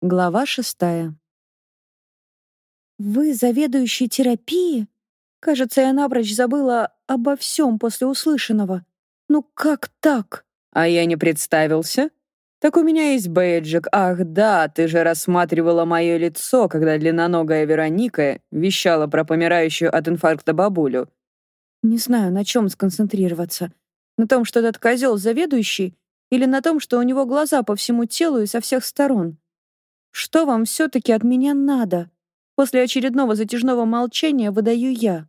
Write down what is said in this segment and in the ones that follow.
Глава шестая. «Вы заведующий терапии?» Кажется, я напрочь забыла обо всем после услышанного. Ну как так? А я не представился? Так у меня есть бейджик. Ах да, ты же рассматривала мое лицо, когда длинноногая Вероника вещала про помирающую от инфаркта бабулю. Не знаю, на чем сконцентрироваться. На том, что этот козел заведующий, или на том, что у него глаза по всему телу и со всех сторон. Что вам все-таки от меня надо? После очередного затяжного молчания выдаю я.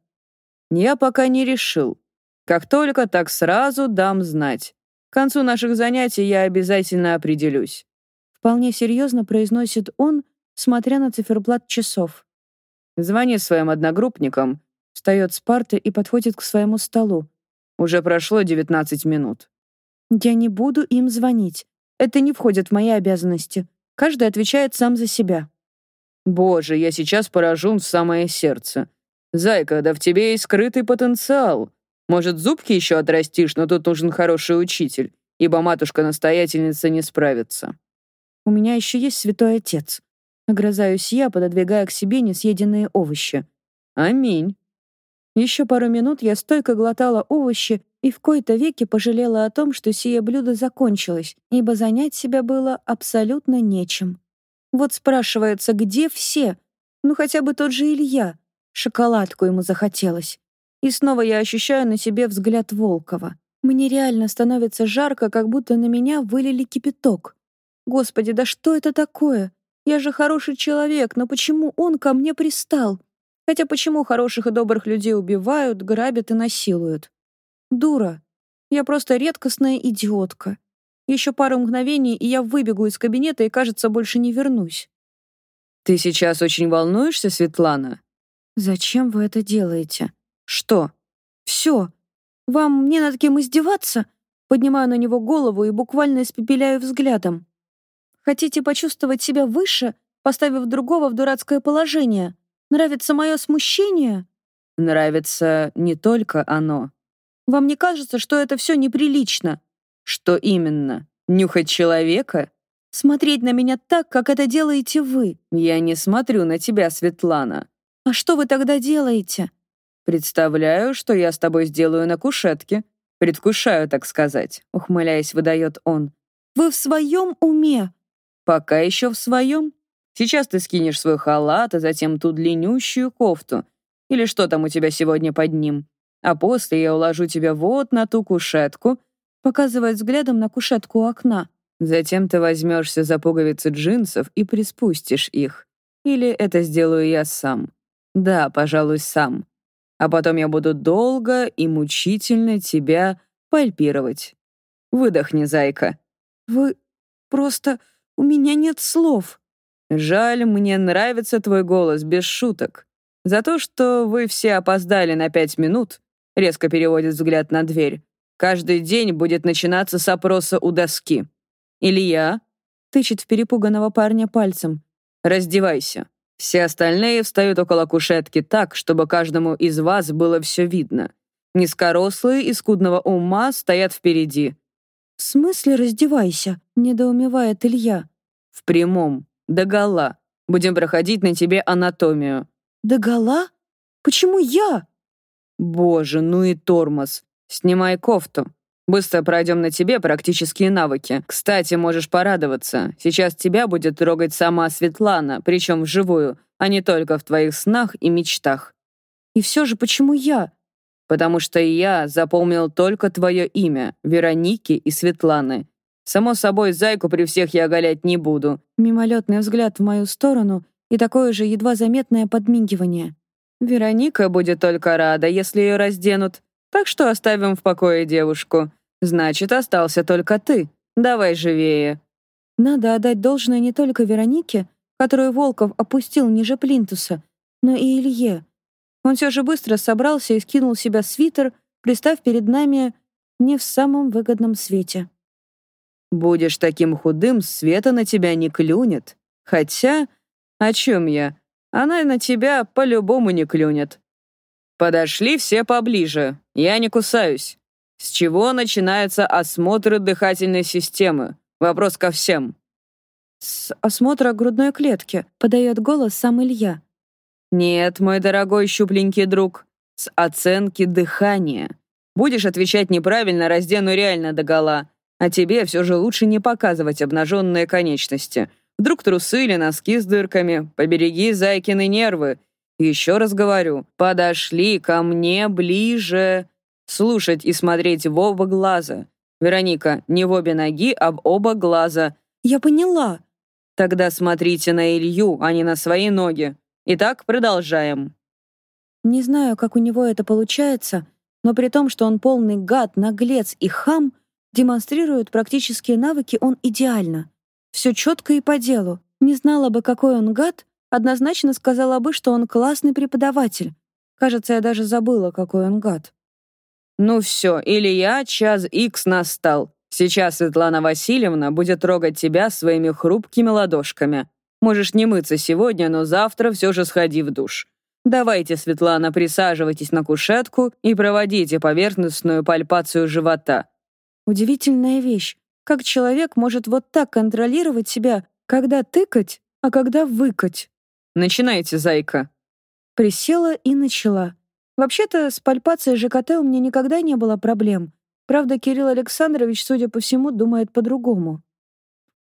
Я пока не решил. Как только, так сразу дам знать. К концу наших занятий я обязательно определюсь. Вполне серьезно произносит он, смотря на циферблат часов. Звони своим одногруппникам, встает с парты и подходит к своему столу. Уже прошло 19 минут. Я не буду им звонить. Это не входит в мои обязанности. Каждый отвечает сам за себя. Боже, я сейчас поражен в самое сердце. Зайка, да в тебе есть скрытый потенциал. Может, зубки еще отрастишь, но тут нужен хороший учитель, ибо матушка-настоятельница не справится. У меня еще есть святой отец. Огрызаюсь я, пододвигая к себе несъеденные овощи. Аминь. Еще пару минут я стойко глотала овощи и в кои-то веки пожалела о том, что сие блюдо закончилось, ибо занять себя было абсолютно нечем. Вот спрашивается, где все? Ну хотя бы тот же Илья. Шоколадку ему захотелось. И снова я ощущаю на себе взгляд Волкова. Мне реально становится жарко, как будто на меня вылили кипяток. Господи, да что это такое? Я же хороший человек, но почему он ко мне пристал? Хотя почему хороших и добрых людей убивают, грабят и насилуют? Дура. Я просто редкостная идиотка. Еще пару мгновений, и я выбегу из кабинета и, кажется, больше не вернусь. «Ты сейчас очень волнуешься, Светлана?» «Зачем вы это делаете?» «Что?» «Все. Вам мне над кем издеваться?» Поднимаю на него голову и буквально испепеляю взглядом. «Хотите почувствовать себя выше, поставив другого в дурацкое положение? Нравится мое смущение?» «Нравится не только оно», вам не кажется, что это все неприлично? Что именно? Нюхать человека? Смотреть на меня так, как это делаете вы. Я не смотрю на тебя, Светлана. А что вы тогда делаете? Представляю, что я с тобой сделаю на кушетке. Предвкушаю, так сказать, ухмыляясь, выдает он. Вы в своем уме? Пока еще в своем. Сейчас ты скинешь свой халат, а затем ту длиннющую кофту. Или что там у тебя сегодня под ним? А после я уложу тебя вот на ту кушетку, показывает взглядом на кушетку у окна. Затем ты возьмешься за пуговицы джинсов и приспустишь их. Или это сделаю я сам. Да, пожалуй, сам. А потом я буду долго и мучительно тебя пальпировать. Выдохни, зайка. Вы просто... У меня нет слов. Жаль, мне нравится твой голос, без шуток. За то, что вы все опоздали на пять минут, резко переводит взгляд на дверь. Каждый день будет начинаться с опроса у доски. Илья тычет в перепуганного парня пальцем. Раздевайся. Все остальные встают около кушетки так, чтобы каждому из вас было все видно. Низкорослые и скудного ума стоят впереди. «В смысле раздевайся?» — недоумевает Илья. «В прямом. Догола. Будем проходить на тебе анатомию». «Догола? Почему я?» Боже, ну и тормоз. Снимай кофту. Быстро пройдем на тебе практические навыки. Кстати, можешь порадоваться. Сейчас тебя будет трогать сама Светлана, причем вживую, а не только в твоих снах и мечтах. И все же почему я? Потому что я запомнил только твое имя, Вероники и Светланы. Само собой, зайку при всех я оголять не буду. Мимолетный взгляд в мою сторону и такое же едва заметное подмигивание. Вероника будет только рада, если ее разденут. Так что оставим в покое девушку. Значит, остался только ты. Давай живее. Надо отдать должное не только Веронике, которую Волков опустил ниже плинтуса, но и Илье. Он все же быстро собрался и скинул с себя свитер, пристав перед нами не в самом выгодном свете. «Будешь таким худым, Света на тебя не клюнет. Хотя, о чем я? Она на тебя по-любому не клюнет. Подошли все поближе, я не кусаюсь. С чего начинается осмотр дыхательной системы? Вопрос ко всем. «С осмотра грудной клетки», — подает голос сам Илья. «Нет, мой дорогой щупленький друг, с оценки дыхания. Будешь отвечать неправильно, раздену реально догола. А тебе все же лучше не показывать обнаженные конечности. Вдруг трусы или носки с дырками. Побереги зайкины нервы. Еще раз говорю, подошли ко мне ближе. Слушать и смотреть в оба глаза. Вероника, не в обе ноги, а в оба глаза. Я поняла. Тогда смотрите на Илью, а не на свои ноги. Итак, продолжаем. Не знаю, как у него это получается, но при том, что он полный гад, наглец и хам, демонстрирует практические навыки он идеально. Все четко и по делу. Не знала бы, какой он гад, однозначно сказала бы, что он классный преподаватель. Кажется, я даже забыла, какой он гад. Ну все, Илья, час икс настал. Сейчас Светлана Васильевна будет трогать тебя своими хрупкими ладошками. Можешь не мыться сегодня, но завтра все же сходи в душ. Давайте, Светлана, присаживайтесь на кушетку и проводите поверхностную пальпацию живота. Удивительная вещь. Как человек может вот так контролировать себя, когда тыкать, а когда выкать? Начинайте, зайка. Присела и начала. Вообще-то, с пальпацией ЖКТ у меня никогда не было проблем. Правда, Кирилл Александрович, судя по всему, думает по-другому.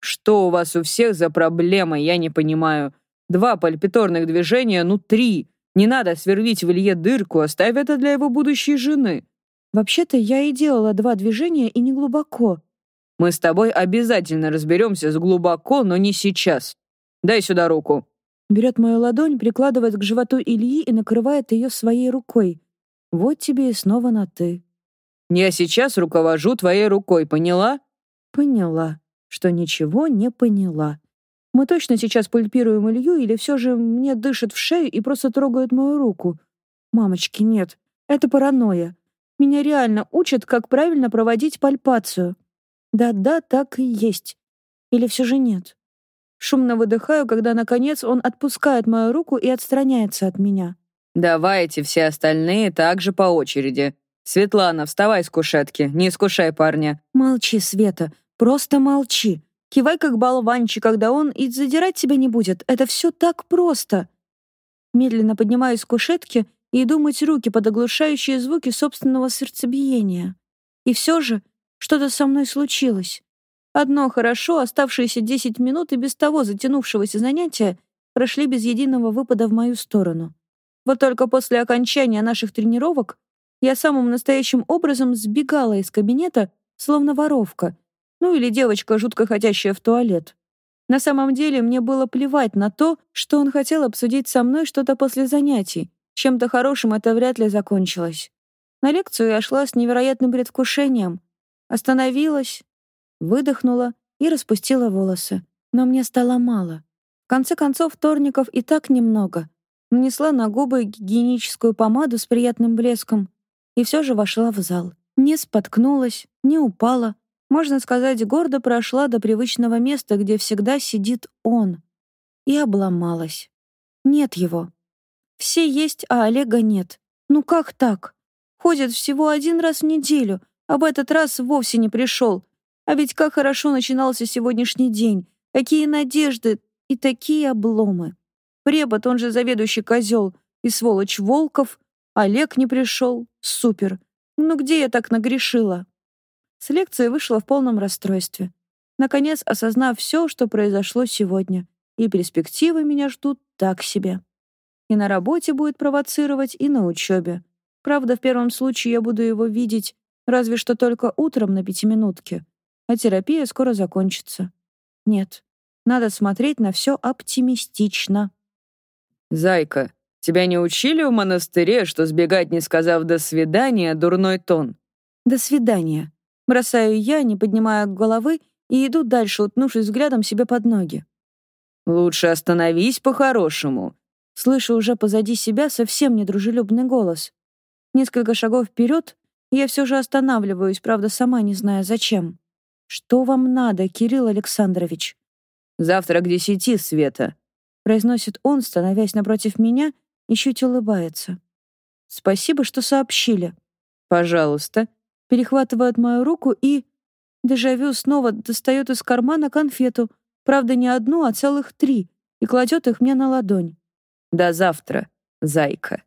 Что у вас у всех за проблема, я не понимаю. Два пальпиторных движения, ну три. Не надо сверлить в Илье дырку, оставь это для его будущей жены. Вообще-то я и делала два движения и не глубоко. Мы с тобой обязательно разберемся с глубоко, но не сейчас. Дай сюда руку. Берет мою ладонь, прикладывает к животу Ильи и накрывает ее своей рукой. Вот тебе и снова на «ты». Я сейчас руковожу твоей рукой, поняла? Поняла что ничего не поняла. Мы точно сейчас пульпируем Илью или все же мне дышит в шею и просто трогает мою руку? Мамочки, нет. Это паранойя. Меня реально учат, как правильно проводить пальпацию. Да-да, так и есть. Или все же нет? Шумно выдыхаю, когда, наконец, он отпускает мою руку и отстраняется от меня. «Давайте все остальные также по очереди. Светлана, вставай с кушетки, не искушай парня». «Молчи, Света. Просто молчи. Кивай как болванчик, когда он и задирать тебя не будет. Это все так просто. Медленно поднимаюсь с кушетки и иду мыть руки под оглушающие звуки собственного сердцебиения. И все же что-то со мной случилось. Одно хорошо, оставшиеся десять минут и без того затянувшегося занятия прошли без единого выпада в мою сторону. Вот только после окончания наших тренировок я самым настоящим образом сбегала из кабинета, словно воровка, ну или девочка, жутко хотящая в туалет. На самом деле мне было плевать на то, что он хотел обсудить со мной что-то после занятий. Чем-то хорошим это вряд ли закончилось. На лекцию я шла с невероятным предвкушением. Остановилась, выдохнула и распустила волосы. Но мне стало мало. В конце концов, вторников и так немного. Нанесла на губы гигиеническую помаду с приятным блеском и все же вошла в зал. Не споткнулась, не упала, можно сказать, гордо прошла до привычного места, где всегда сидит он. И обломалась. Нет его. Все есть, а Олега нет. Ну как так? Ходит всего один раз в неделю, в этот раз вовсе не пришел. А ведь как хорошо начинался сегодняшний день. Какие надежды и такие обломы. Препод, он же заведующий козел, и сволочь Волков. Олег не пришел. Супер. Ну где я так нагрешила? С лекции вышла в полном расстройстве. Наконец, осознав все, что произошло сегодня. И перспективы меня ждут так себе. И на работе будет провоцировать, и на учебе. Правда, в первом случае я буду его видеть разве что только утром на пятиминутке. А терапия скоро закончится. Нет, надо смотреть на все оптимистично. «Зайка, тебя не учили в монастыре, что сбегать, не сказав «до свидания», дурной тон?» «До свидания», Бросаю я, не поднимая головы, и иду дальше, утнувшись взглядом себе под ноги. «Лучше остановись по-хорошему». Слышу уже позади себя совсем недружелюбный голос. Несколько шагов вперед, я все же останавливаюсь, правда, сама не зная, зачем. «Что вам надо, Кирилл Александрович?» «Завтра к десяти, Света», — произносит он, становясь напротив меня, и чуть улыбается. «Спасибо, что сообщили». «Пожалуйста», перехватывает мою руку и... Дежавю снова достает из кармана конфету, правда, не одну, а целых три, и кладет их мне на ладонь. «До завтра, зайка».